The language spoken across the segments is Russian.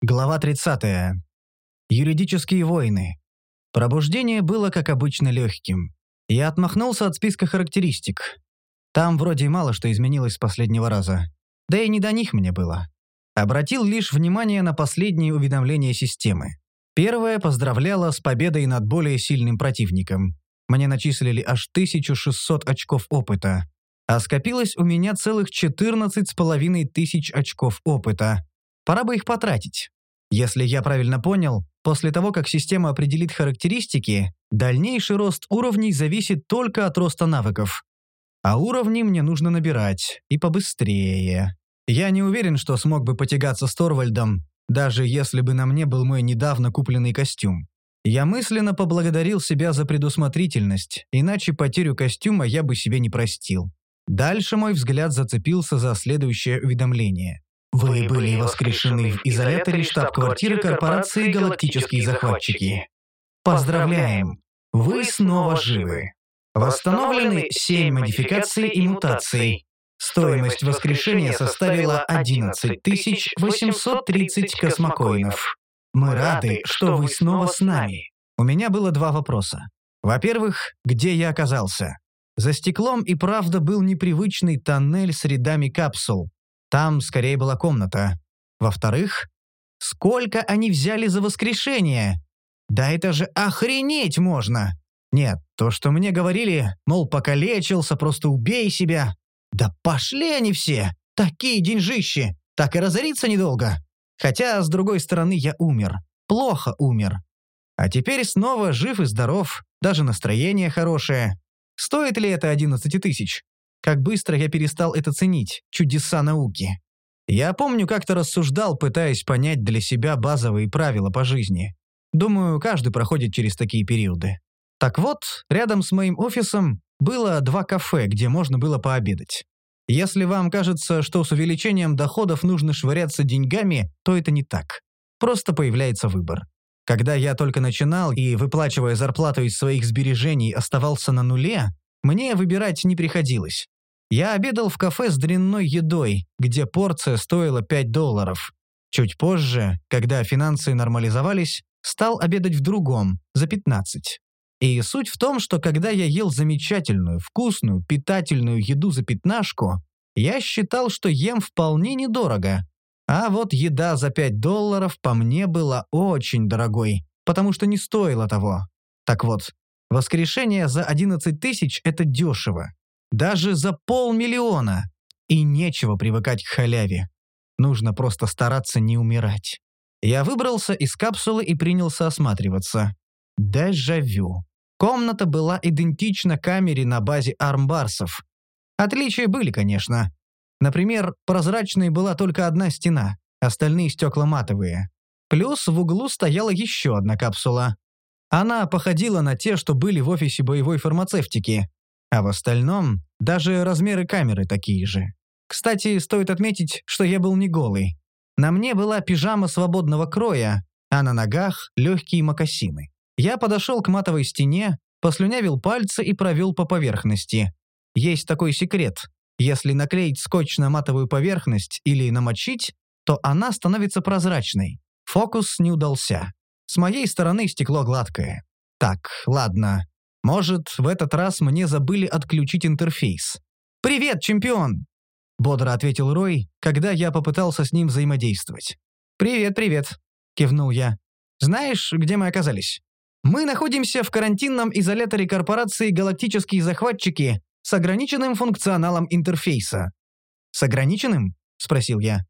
Глава 30. Юридические войны. Пробуждение было, как обычно, легким. Я отмахнулся от списка характеристик. Там вроде мало что изменилось с последнего раза. Да и не до них мне было. Обратил лишь внимание на последние уведомления системы. Первое поздравляло с победой над более сильным противником. Мне начислили аж 1600 очков опыта. А скопилось у меня целых 14 с половиной тысяч очков опыта. Пора бы их потратить. Если я правильно понял, после того, как система определит характеристики, дальнейший рост уровней зависит только от роста навыков. А уровни мне нужно набирать, и побыстрее. Я не уверен, что смог бы потягаться с Торвальдом, даже если бы на мне был мой недавно купленный костюм. Я мысленно поблагодарил себя за предусмотрительность, иначе потерю костюма я бы себе не простил. Дальше мой взгляд зацепился за следующее уведомление. Вы были воскрешены в изоляторе штаб-квартиры корпорации «Галактические захватчики». Поздравляем! Вы снова живы. Восстановлены 7 модификаций и мутаций. Стоимость воскрешения составила 11 830 космокоинов. Мы рады, что вы снова с нами. У меня было два вопроса. Во-первых, где я оказался? За стеклом и правда был непривычный тоннель с рядами капсул. Там скорее была комната. Во-вторых, сколько они взяли за воскрешение? Да это же охренеть можно! Нет, то, что мне говорили, мол, покалечился, просто убей себя. Да пошли они все! Такие деньжищи! Так и разориться недолго. Хотя, с другой стороны, я умер. Плохо умер. А теперь снова жив и здоров, даже настроение хорошее. Стоит ли это 11 тысяч? Как быстро я перестал это ценить, чудеса науки. Я помню, как-то рассуждал, пытаясь понять для себя базовые правила по жизни. Думаю, каждый проходит через такие периоды. Так вот, рядом с моим офисом было два кафе, где можно было пообедать. Если вам кажется, что с увеличением доходов нужно швыряться деньгами, то это не так. Просто появляется выбор. Когда я только начинал и, выплачивая зарплату из своих сбережений, оставался на нуле, мне выбирать не приходилось. Я обедал в кафе с дрянной едой, где порция стоила 5 долларов. Чуть позже, когда финансы нормализовались, стал обедать в другом, за 15. И суть в том, что когда я ел замечательную, вкусную, питательную еду за пятнашку, я считал, что ем вполне недорого. А вот еда за 5 долларов по мне была очень дорогой, потому что не стоило того. Так вот, Воскрешение за 11 тысяч – это дешево. Даже за полмиллиона. И нечего привыкать к халяве. Нужно просто стараться не умирать. Я выбрался из капсулы и принялся осматриваться. Дежавю. Комната была идентична камере на базе армбарсов. Отличия были, конечно. Например, прозрачной была только одна стена, остальные стекла матовые. Плюс в углу стояла еще одна капсула. Она походила на те, что были в офисе боевой фармацевтики, а в остальном даже размеры камеры такие же. Кстати, стоит отметить, что я был не голый. На мне была пижама свободного кроя, а на ногах легкие мокасины. Я подошел к матовой стене, послюнявил пальцы и провел по поверхности. Есть такой секрет. Если наклеить скотч на матовую поверхность или намочить, то она становится прозрачной. Фокус не удался. С моей стороны стекло гладкое. Так, ладно. Может, в этот раз мне забыли отключить интерфейс. «Привет, чемпион!» Бодро ответил Рой, когда я попытался с ним взаимодействовать. «Привет, привет!» – кивнул я. «Знаешь, где мы оказались?» «Мы находимся в карантинном изоляторе корпорации «Галактические захватчики» с ограниченным функционалом интерфейса». «С ограниченным?» – спросил я.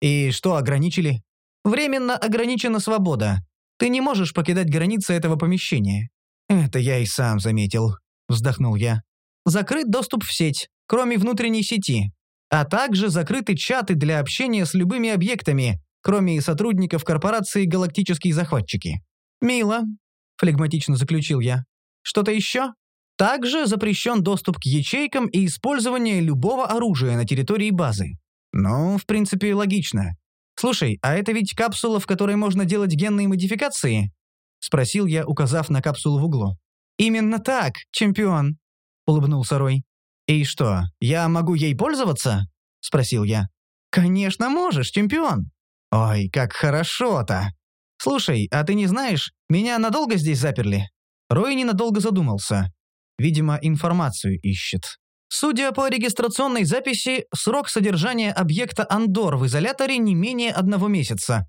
«И что ограничили?» «Временно ограничена свобода. Ты не можешь покидать границы этого помещения». «Это я и сам заметил», — вздохнул я. «Закрыт доступ в сеть, кроме внутренней сети, а также закрыты чаты для общения с любыми объектами, кроме сотрудников корпорации «Галактические захватчики». «Мило», — флегматично заключил я. «Что-то еще?» Также запрещен доступ к ячейкам и использование любого оружия на территории базы. Ну, в принципе, логично. «Слушай, а это ведь капсула, в которой можно делать генные модификации?» — спросил я, указав на капсулу в углу. «Именно так, чемпион», — улыбнулся Рой. «И что, я могу ей пользоваться?» — спросил я. «Конечно можешь, чемпион!» Ой, как хорошо-то. Слушай, а ты не знаешь, меня надолго здесь заперли? Рой ненадолго задумался. Видимо, информацию ищет. Судя по регистрационной записи, срок содержания объекта Андор в изоляторе не менее одного месяца.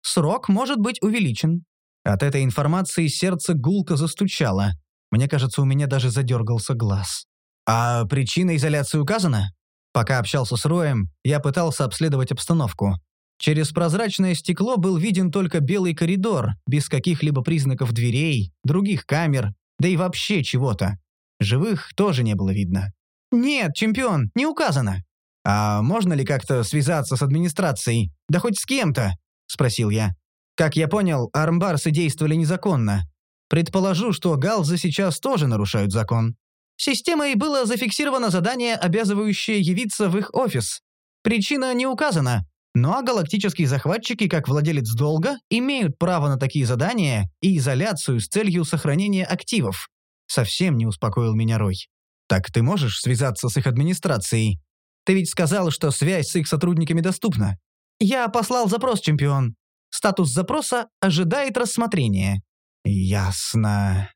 Срок может быть увеличен. От этой информации сердце гулко застучало. Мне кажется, у меня даже задергался глаз. А причина изоляции указана? Пока общался с Роем, я пытался обследовать обстановку. Через прозрачное стекло был виден только белый коридор, без каких-либо признаков дверей, других камер, да и вообще чего-то. Живых тоже не было видно. «Нет, чемпион, не указано». «А можно ли как-то связаться с администрацией? Да хоть с кем-то?» – спросил я. Как я понял, армбарсы действовали незаконно. Предположу, что галзы сейчас тоже нарушают закон. Системой было зафиксировано задание, обязывающее явиться в их офис. Причина не указана, но галактические захватчики, как владелец долга, имеют право на такие задания и изоляцию с целью сохранения активов. Совсем не успокоил меня Рой. Так ты можешь связаться с их администрацией? Ты ведь сказал, что связь с их сотрудниками доступна. Я послал запрос, чемпион. Статус запроса ожидает рассмотрения. Ясно.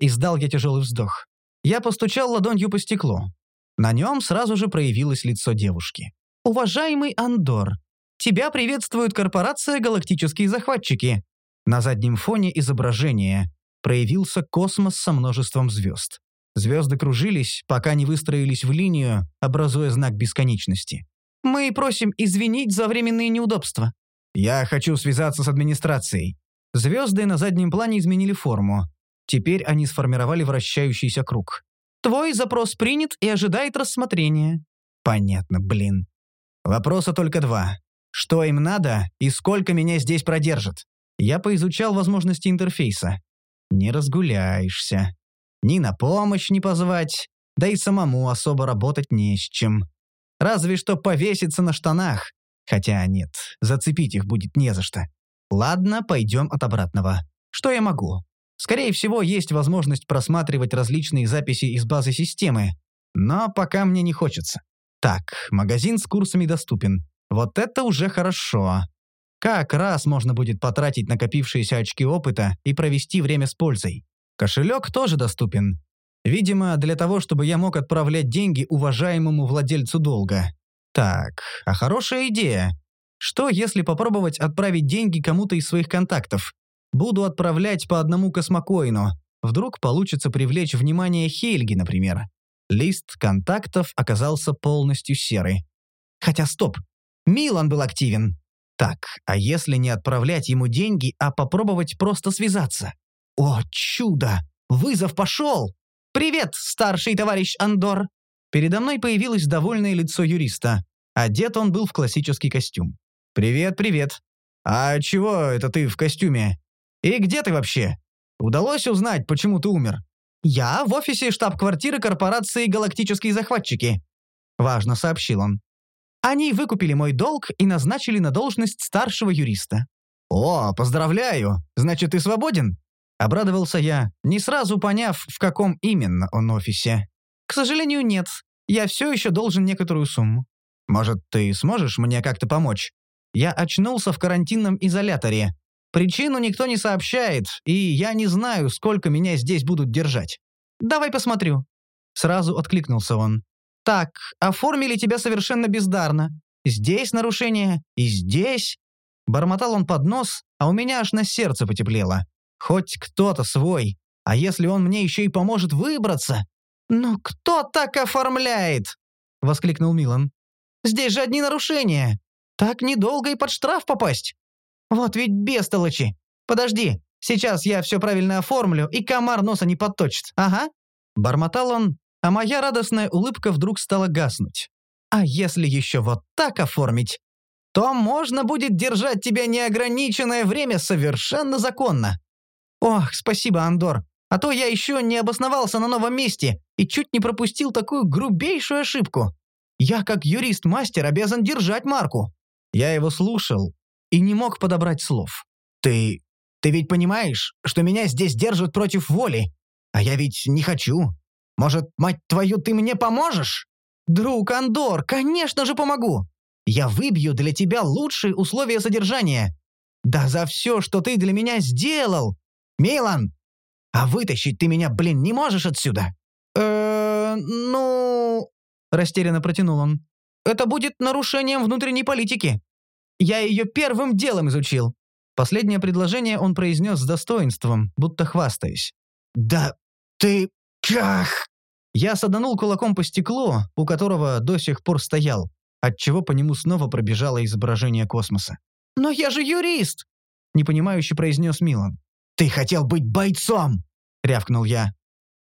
Издал я тяжелый вздох. Я постучал ладонью по стеклу. На нем сразу же проявилось лицо девушки. «Уважаемый Андор, тебя приветствует корпорация «Галактические захватчики». На заднем фоне изображения проявился космос со множеством звезд. Звезды кружились, пока не выстроились в линию, образуя знак бесконечности. «Мы просим извинить за временные неудобства». «Я хочу связаться с администрацией». Звезды на заднем плане изменили форму. Теперь они сформировали вращающийся круг. «Твой запрос принят и ожидает рассмотрения». «Понятно, блин. Вопроса только два. Что им надо и сколько меня здесь продержат?» Я поизучал возможности интерфейса. «Не разгуляешься. Ни на помощь не позвать, да и самому особо работать не с чем. Разве что повеситься на штанах. Хотя нет, зацепить их будет не за что. Ладно, пойдем от обратного. Что я могу? Скорее всего, есть возможность просматривать различные записи из базы системы. Но пока мне не хочется. Так, магазин с курсами доступен. Вот это уже хорошо. Как раз можно будет потратить накопившиеся очки опыта и провести время с пользой. Кошелек тоже доступен. Видимо, для того, чтобы я мог отправлять деньги уважаемому владельцу долга. Так, а хорошая идея. Что, если попробовать отправить деньги кому-то из своих контактов? Буду отправлять по одному космокоину. Вдруг получится привлечь внимание Хельги, например. Лист контактов оказался полностью серый. Хотя стоп, Милан был активен. Так, а если не отправлять ему деньги, а попробовать просто связаться? О, чудо! Вызов пошел! «Привет, старший товарищ Андор!» Передо мной появилось довольное лицо юриста. Одет он был в классический костюм. «Привет, привет. А чего это ты в костюме? И где ты вообще? Удалось узнать, почему ты умер?» «Я в офисе штаб-квартиры корпорации «Галактические захватчики», — важно сообщил он. «Они выкупили мой долг и назначили на должность старшего юриста». «О, поздравляю! Значит, ты свободен?» Обрадовался я, не сразу поняв, в каком именно он офисе. «К сожалению, нет. Я все еще должен некоторую сумму». «Может, ты сможешь мне как-то помочь?» Я очнулся в карантинном изоляторе. Причину никто не сообщает, и я не знаю, сколько меня здесь будут держать. «Давай посмотрю». Сразу откликнулся он. «Так, оформили тебя совершенно бездарно. Здесь нарушение, и здесь...» Бормотал он под нос, а у меня аж на сердце потеплело. Хоть кто-то свой. А если он мне еще и поможет выбраться? «Ну кто так оформляет?» — воскликнул Милан. «Здесь же одни нарушения. Так недолго и под штраф попасть. Вот ведь бестолочи. Подожди, сейчас я все правильно оформлю, и комар носа не подточит. Ага». Бормотал он, а моя радостная улыбка вдруг стала гаснуть. «А если еще вот так оформить, то можно будет держать тебя неограниченное время совершенно законно. «Ох, спасибо, Андор. А то я еще не обосновался на новом месте и чуть не пропустил такую грубейшую ошибку. Я, как юрист-мастер, обязан держать марку». Я его слушал и не мог подобрать слов. «Ты... ты ведь понимаешь, что меня здесь держат против воли? А я ведь не хочу. Может, мать твою, ты мне поможешь?» «Друг Андор, конечно же помогу. Я выбью для тебя лучшие условия содержания. Да за все, что ты для меня сделал! Милан! А вытащить ты меня, блин, не можешь отсюда?» «Э, ну...» — растерянно протянул он. «Это будет нарушением внутренней политики. Я ее первым делом изучил». Последнее предложение он произнес с достоинством, будто хвастаясь. «Да ты как?» Я саданул кулаком по стеклу, у которого до сих пор стоял, отчего по нему снова пробежало изображение космоса. «Но я же юрист!» — непонимающе произнес Милан. «Ты хотел быть бойцом!» — рявкнул я.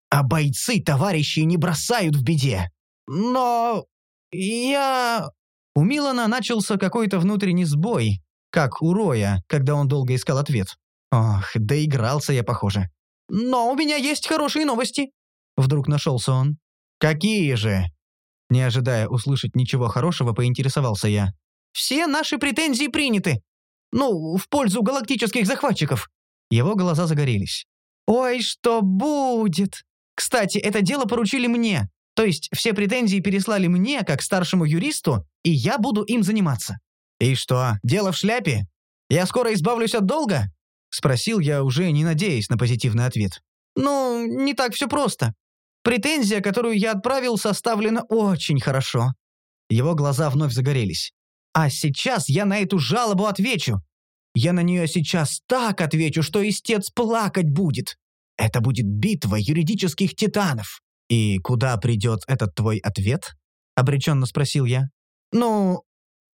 «А бойцы товарищей не бросают в беде!» «Но... я...» У Милана начался какой-то внутренний сбой, как у Роя, когда он долго искал ответ. Ох, доигрался я, похоже. «Но у меня есть хорошие новости!» Вдруг нашелся он. «Какие же?» Не ожидая услышать ничего хорошего, поинтересовался я. «Все наши претензии приняты. Ну, в пользу галактических захватчиков». Его глаза загорелись. «Ой, что будет? Кстати, это дело поручили мне. То есть все претензии переслали мне, как старшему юристу, и я буду им заниматься». «И что, дело в шляпе? Я скоро избавлюсь от долга?» Спросил я, уже не надеясь на позитивный ответ. «Ну, не так все просто. Претензия, которую я отправил, составлена очень хорошо». Его глаза вновь загорелись. «А сейчас я на эту жалобу отвечу. Я на нее сейчас так отвечу, что истец плакать будет. Это будет битва юридических титанов». «И куда придет этот твой ответ?» — обреченно спросил я. «Ну,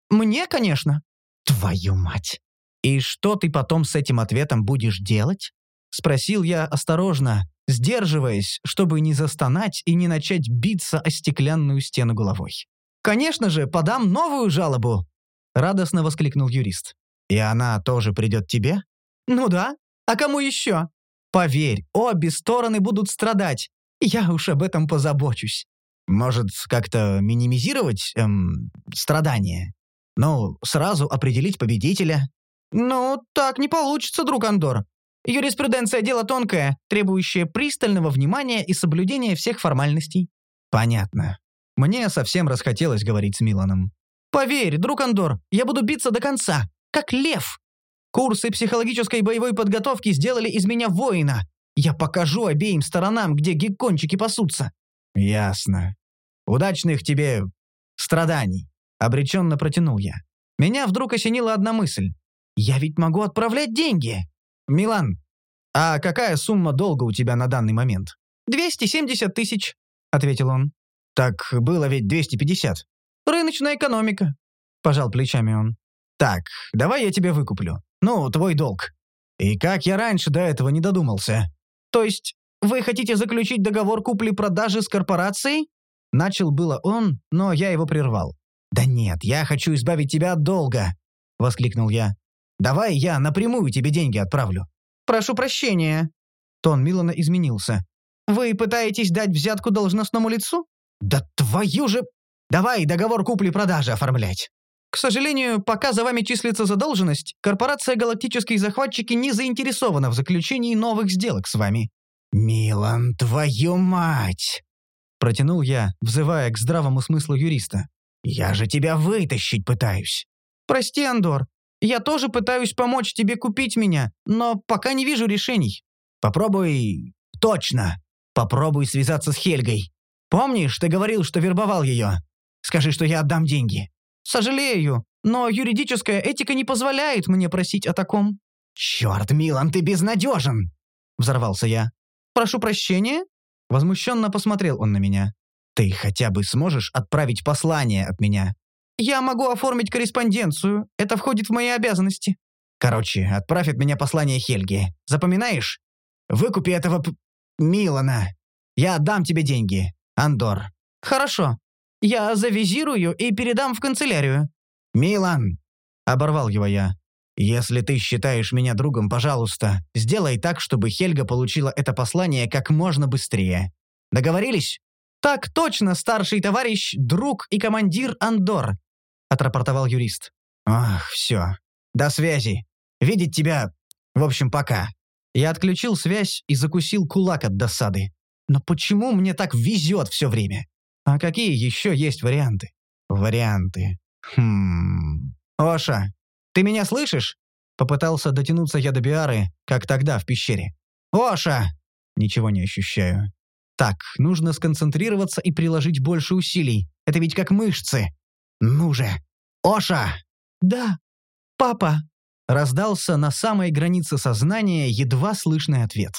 мне, конечно». «Твою мать! И что ты потом с этим ответом будешь делать?» — спросил я осторожно, сдерживаясь, чтобы не застонать и не начать биться о стеклянную стену головой. «Конечно же, подам новую жалобу!» — радостно воскликнул юрист. «И она тоже придет тебе?» «Ну да. А кому еще? Поверь, обе стороны будут страдать. Я уж об этом позабочусь». «Может, как-то минимизировать, эм, страдания? Ну, сразу определить победителя?» «Ну, так не получится, друг Андор. Юриспруденция – дело тонкое, требующее пристального внимания и соблюдения всех формальностей». «Понятно. Мне совсем расхотелось говорить с Миланом». «Поверь, друг Андор, я буду биться до конца, как лев. Курсы психологической боевой подготовки сделали из меня воина. Я покажу обеим сторонам, где геккончики пасутся». «Ясно. Удачных тебе страданий», — обреченно протянул я. Меня вдруг осенила одна мысль. «Я ведь могу отправлять деньги!» «Милан, а какая сумма долга у тебя на данный момент?» «270 тысяч», — ответил он. «Так было ведь 250». «Рыночная экономика», — пожал плечами он. «Так, давай я тебе выкуплю. Ну, твой долг». «И как я раньше до этого не додумался?» «То есть вы хотите заключить договор купли-продажи с корпорацией?» Начал было он, но я его прервал. «Да нет, я хочу избавить тебя от долга», — воскликнул я. Давай я напрямую тебе деньги отправлю». «Прошу прощения». Тон Милана изменился. «Вы пытаетесь дать взятку должностному лицу?» «Да твою же... Давай договор купли-продажи оформлять». «К сожалению, пока за вами числится задолженность, корпорация «Галактические захватчики» не заинтересована в заключении новых сделок с вами». «Милан, твою мать!» Протянул я, взывая к здравому смыслу юриста. «Я же тебя вытащить пытаюсь». «Прости, Андор, я тоже пытаюсь помочь тебе купить меня, но пока не вижу решений». «Попробуй... точно. Попробуй связаться с Хельгой. Помнишь, ты говорил, что вербовал ее? Скажи, что я отдам деньги». «Сожалею, но юридическая этика не позволяет мне просить о таком». «Черт, Милан, ты безнадежен!» — взорвался я. «Прошу прощения?» Возмущенно посмотрел он на меня. «Ты хотя бы сможешь отправить послание от меня?» «Я могу оформить корреспонденцию. Это входит в мои обязанности». «Короче, отправь от меня послание Хельге. Запоминаешь? Выкупи этого п... Милана. Я отдам тебе деньги. Андор». «Хорошо. Я завизирую и передам в канцелярию». «Милан!» — оборвал его я. «Если ты считаешь меня другом, пожалуйста, сделай так, чтобы Хельга получила это послание как можно быстрее. Договорились?» «Так точно, старший товарищ, друг и командир Андор. — отрапортовал юрист. «Ах, все. До связи. Видеть тебя... В общем, пока». Я отключил связь и закусил кулак от досады. Но почему мне так везет все время? А какие еще есть варианты? Варианты. Хм... Оша, ты меня слышишь? Попытался дотянуться я до Биары, как тогда в пещере. Оша! Ничего не ощущаю. Так, нужно сконцентрироваться и приложить больше усилий. Это ведь как мышцы. Ну же! Оша! Да, папа! Раздался на самой границе сознания едва слышный ответ.